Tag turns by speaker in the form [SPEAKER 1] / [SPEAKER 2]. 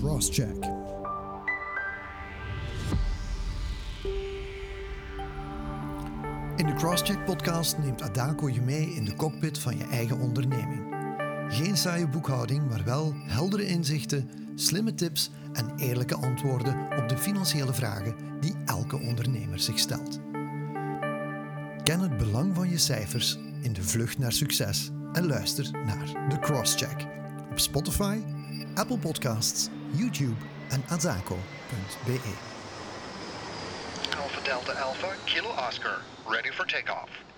[SPEAKER 1] Crosscheck. In de Crosscheck podcast neemt Adako je mee in de cockpit van je eigen onderneming. Geen saaie boekhouding, maar wel heldere inzichten, slimme tips en eerlijke antwoorden op de financiële vragen die elke ondernemer zich stelt. Ken het belang van je cijfers in de vlucht naar succes en luister naar de Crosscheck op Spotify, Apple Podcasts, YouTube en azako.be.
[SPEAKER 2] Alpha Delta Alpha, Kilo Oscar, ready for takeoff.